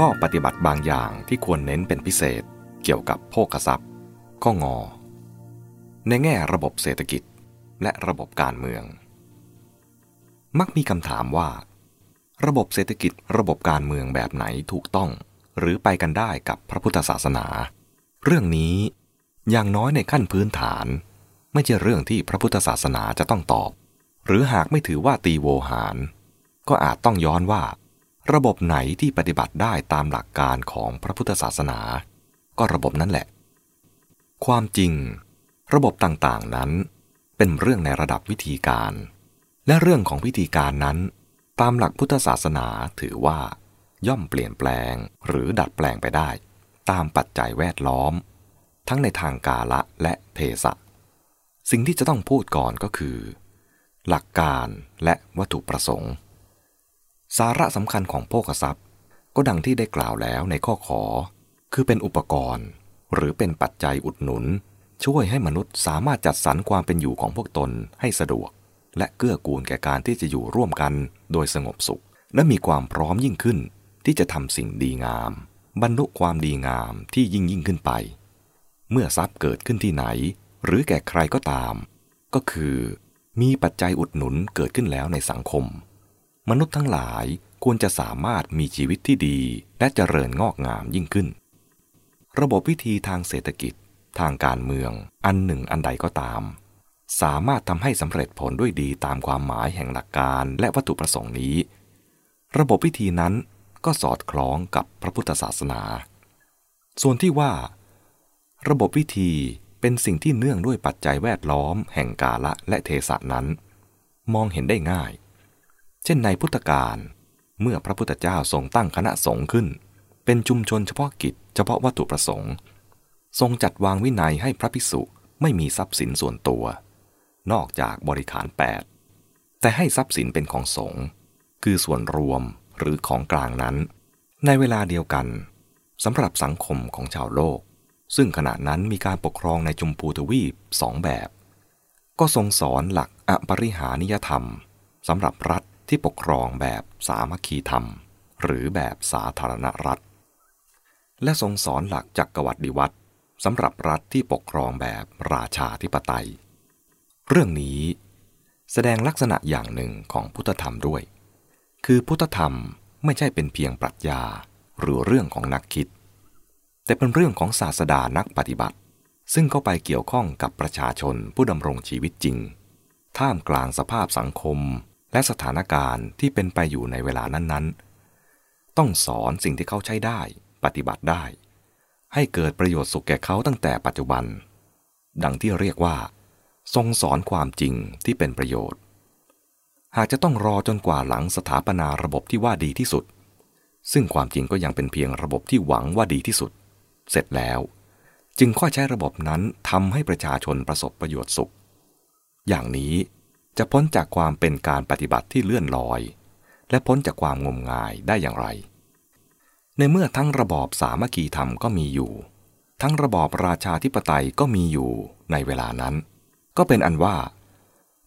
ข้อปฏิบัติบางอย่างที่ควรเน้นเป็นพิเศษเกี่ยวกับโภคทรัพย์ ก็งอ ในแง่ระบบเศรษฐกิจและระบบการเมือง มักมีคำถามว่า ระบบเศรษฐกิจระบบการเมืองแบบไหนถูกต้อง หรือไปกันได้กับพระพุทธศาสนา เรื่องนี้อย่างน้อยในขั้นพื้นฐาน ไม่ใช่เรื่องที่พระพุทธศาสนาจะต้องตอบ หรือหากไม่ถือว่าตีโวหาร ก็อาจต้องย้อนว่า ระบบไหนที่ปฏิบัติได้ตามหลักการของพระพุทธศาสนา ก็ระบบนั้นแหละ ความจริง ระบบต่างๆนั้น เป็นเรื่องในระดับวิธีการ และเรื่องของวิธีการนั้น ตามหลักพุทธศาสนาถือว่า ย่อมเปลี่ยนแปลงหรือดัดแปลงไปได้ ตามปัจจัยแวดล้อม ทั้งในทางกาละและเทศะสิ่งที่จะต้องพูดก่อนก็คือ หลักการและวัตถุประสงค์ สาระสำคัญของโภคทรัพย์ ก็ดังที่ได้กล่าวแล้วในข้อขอ คือเป็นอุปกรณ์ หรือเป็นปัจจัยอุดหนุน ช่วยให้มนุษย์สามารถจัดสรรความเป็นอยู่ของพวกตนให้สะดวก และเกื้อกูลแก่การที่จะอยู่ร่วมกัน โดยสงบสุข และมีความพร้อมยิ่งขึ้น ที่จะทำสิ่งดีงาม บรรลุความดีงามที่ยิ่งยิ่งขึ้นไป เมื่อทรัพย์เกิดขึ้นที่ไหน หรือแก่ใครก็ตาม ก็คือ มีปัจจัยอุดหนุนเกิดขึ้นแล้วในสังคม มนุษย์ทั้งหลายควรจะสามารถมีชีวิตที่ดีและเจริญงอกงามยิ่งขึ้น ระบบวิธีทางเศรษฐกิจ ทางการเมือง อันหนึ่งอันใดก็ตาม สามารถทำให้สำเร็จผลด้วยดีตามความหมายแห่งหลักการและวัตถุประสงค์นี้ ระบบวิธีนั้นก็สอดคล้องกับพระพุทธศาสนา ส่วนที่ว่า ระบบวิธีเป็นสิ่งที่เนื่องด้วยปัจจัยแวดล้อม แห่งกาละและเทศะนั้น มองเห็นได้ง่าย เช่นในพุทธกาลเมื่อพระพุทธเจ้าทรงตั้งคณะสงฆ์ขึ้น เป็นชุมชนเฉพาะกิจเฉพาะวัตถุประสงค์ ทรงจัดวางวินัยให้พระภิกษุไม่มีทรัพย์สินส่วนตัว นอกจากบริขารแปดแต่ให้ทรัพย์สินเป็นของสงฆ์คือส่วนรวมหรือของกลางนั้น ในเวลาเดียวกันสำหรับสังคมของชาวโลก ซึ่งขณะนั้นมีการปกครองในจุมพูทวีปสองแบบ ก็ทรงสอนหลักอปริหานิยธรรมสำหรับรัฐ ที่ปกครองแบบสามัคคีธรรม หรือแบบสาธารณรัฐ และทรงสอนหลักจักรวรรดิวัตรสำหรับรัฐที่ปกครองแบบราชาธิปไตย เรื่องนี้แสดงลักษณะอย่างหนึ่งของพุทธธรรมด้วย คือพุทธธรรมไม่ใช่เป็นเพียงปรัชญาหรือเรื่องของนักคิด แต่เป็นเรื่องของศาสดานักปฏิบัติ ซึ่งเข้าไปเกี่ยวข้องกับประชาชนผู้ดำรงชีวิตจริง ท่ามกลางสภาพสังคม และสถานการณ์ที่เป็นไปอยู่ในเวลานั้นๆ ต้องสอนสิ่งที่เขาใช้ได้ ปฏิบัติได้ ให้เกิดประโยชน์สุขแก่เขาตั้งแต่ปัจจุบัน ดังที่เรียกว่า ทรงสอนความจริงที่เป็นประโยชน์ หากจะต้องรอจนกว่าหลังสถาปนาระบบที่ว่าดีที่สุด ซึ่งความจริงก็ยังเป็นเพียงระบบที่หวังว่าดีที่สุด เสร็จแล้ว จึงค่อยใช้ระบบนั้นทำให้ประชาชนประสบประโยชน์สุข อย่างนี้ จะพ้นจากความเป็นการปฏิบัติที่เลื่อนลอย และพ้นจากความงมงายได้อย่างไร ในเมื่อทั้งระบอบสามัคคีธรรมก็มีอยู่ ทั้งระบอบราชาธิปไตยก็มีอยู่ในเวลานั้น ก็เป็นอันว่า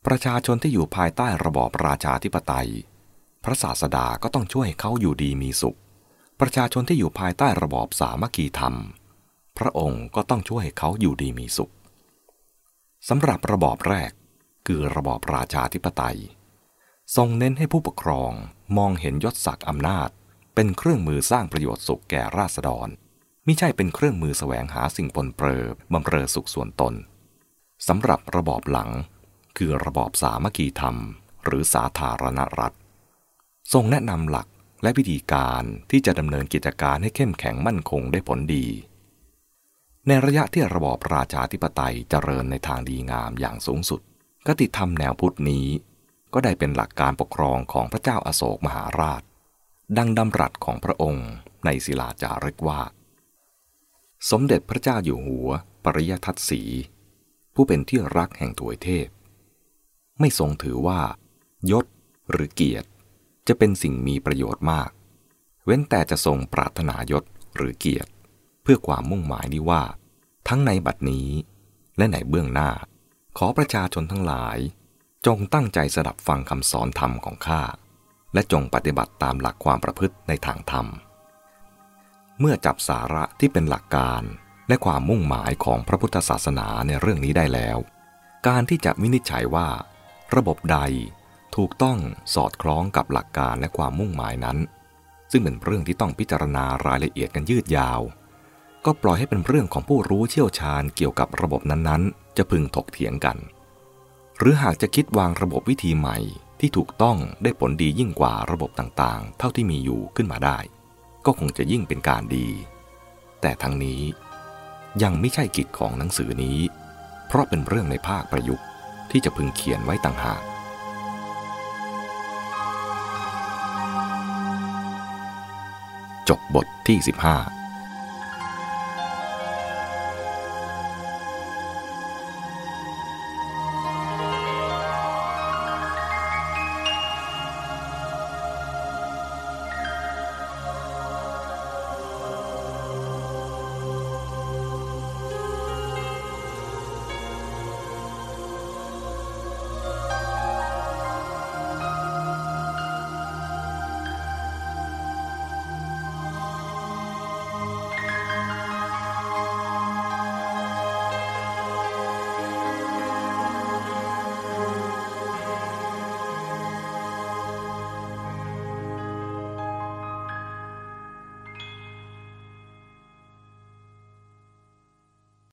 ประชาชนที่อยู่ภายใต้ระบอบราชาธิปไตย พระศาสดาก็ต้องช่วยเขาอยู่ดีมีสุข ประชาชนที่อยู่ภายใต้ระบอบสามัคคีธรรม พระองค์ก็ต้องช่วยเขาอยู่ดีมีสุขสำหรับระบอบแรก คือระบอบราชาธิปไตย ทรงเน้นให้ผู้ปกครองมองเห็นยศศักดิ์อำนาจ เป็นเครื่องมือสร้างประโยชน์สุขแก่ราษฎรมิใช่เป็นเครื่องมือแสวงหาสิ่งปนเปื้อบำเรอสุขส่วนตนสำหรับระบอบหลัง คือระบอบสามัคคีธรรม หรือสาธารณรัฐ ทรงแนะนำหลักและวิธีการที่จะดำเนินกิจการให้เข้มแข็งมั่นคงได้ผลดี ในระยะที่ระบอบราชาธิปไตยเจริญในทางดีงามอย่างสูงสุด กติธรรมแนวพุทธนี้ ก็ได้เป็นหลักการปกครองของพระเจ้าอาโศกมหาราช ดังดำรัสของพระองค์ในศิลาจารึกว่า สมเด็จพระเจ้าอยู่หัว ปริยทัตสี ผู้เป็นที่รักแห่งถวยเทพ ไม่ทรงถือว่า ยศหรือเกียรติ จะเป็นสิ่งมีประโยชน์มาก เว้นแต่จะทรงปรารถนายศหรือเกียรติ เพื่อความมุ่งหมายนี้ว่า ทั้งในบัดนี้และในเบื้องหน้า ขอประชาชนทั้งหลาย จงตั้งใจสดับฟังคำสอนธรรมของข้า และจงปฏิบัติตามหลักความประพฤติในทางธรรม เมื่อจับสาระที่เป็นหลักการและความมุ่งหมายของพระพุทธศาสนาในเรื่องนี้ได้แล้ว การที่จะวินิจฉัยว่า ระบบใดถูกต้องสอดคล้องกับหลักการและความมุ่งหมายนั้น ซึ่งเป็นเรื่องที่ต้องพิจารณารายละเอียดกันยืดยาว ก็ปล่อยให้เป็นเรื่องของผู้รู้เชี่ยวชาญเกี่ยวกับระบบนั้นๆ จะพึงถกเถียงกัน หรือหากจะคิดวางระบบวิธีใหม่ที่ถูกต้องได้ผลดียิ่งกว่าระบบต่างๆ เท่าที่มีอยู่ขึ้นมาได้ ก็คงจะยิ่งเป็นการดี แต่ทั้งนี้ยังไม่ใช่กิจของหนังสือนี้ เพราะเป็นเรื่องในภาคประยุกต์ที่จะพึงเขียนไว้ต่างหาก จบบทที่ 15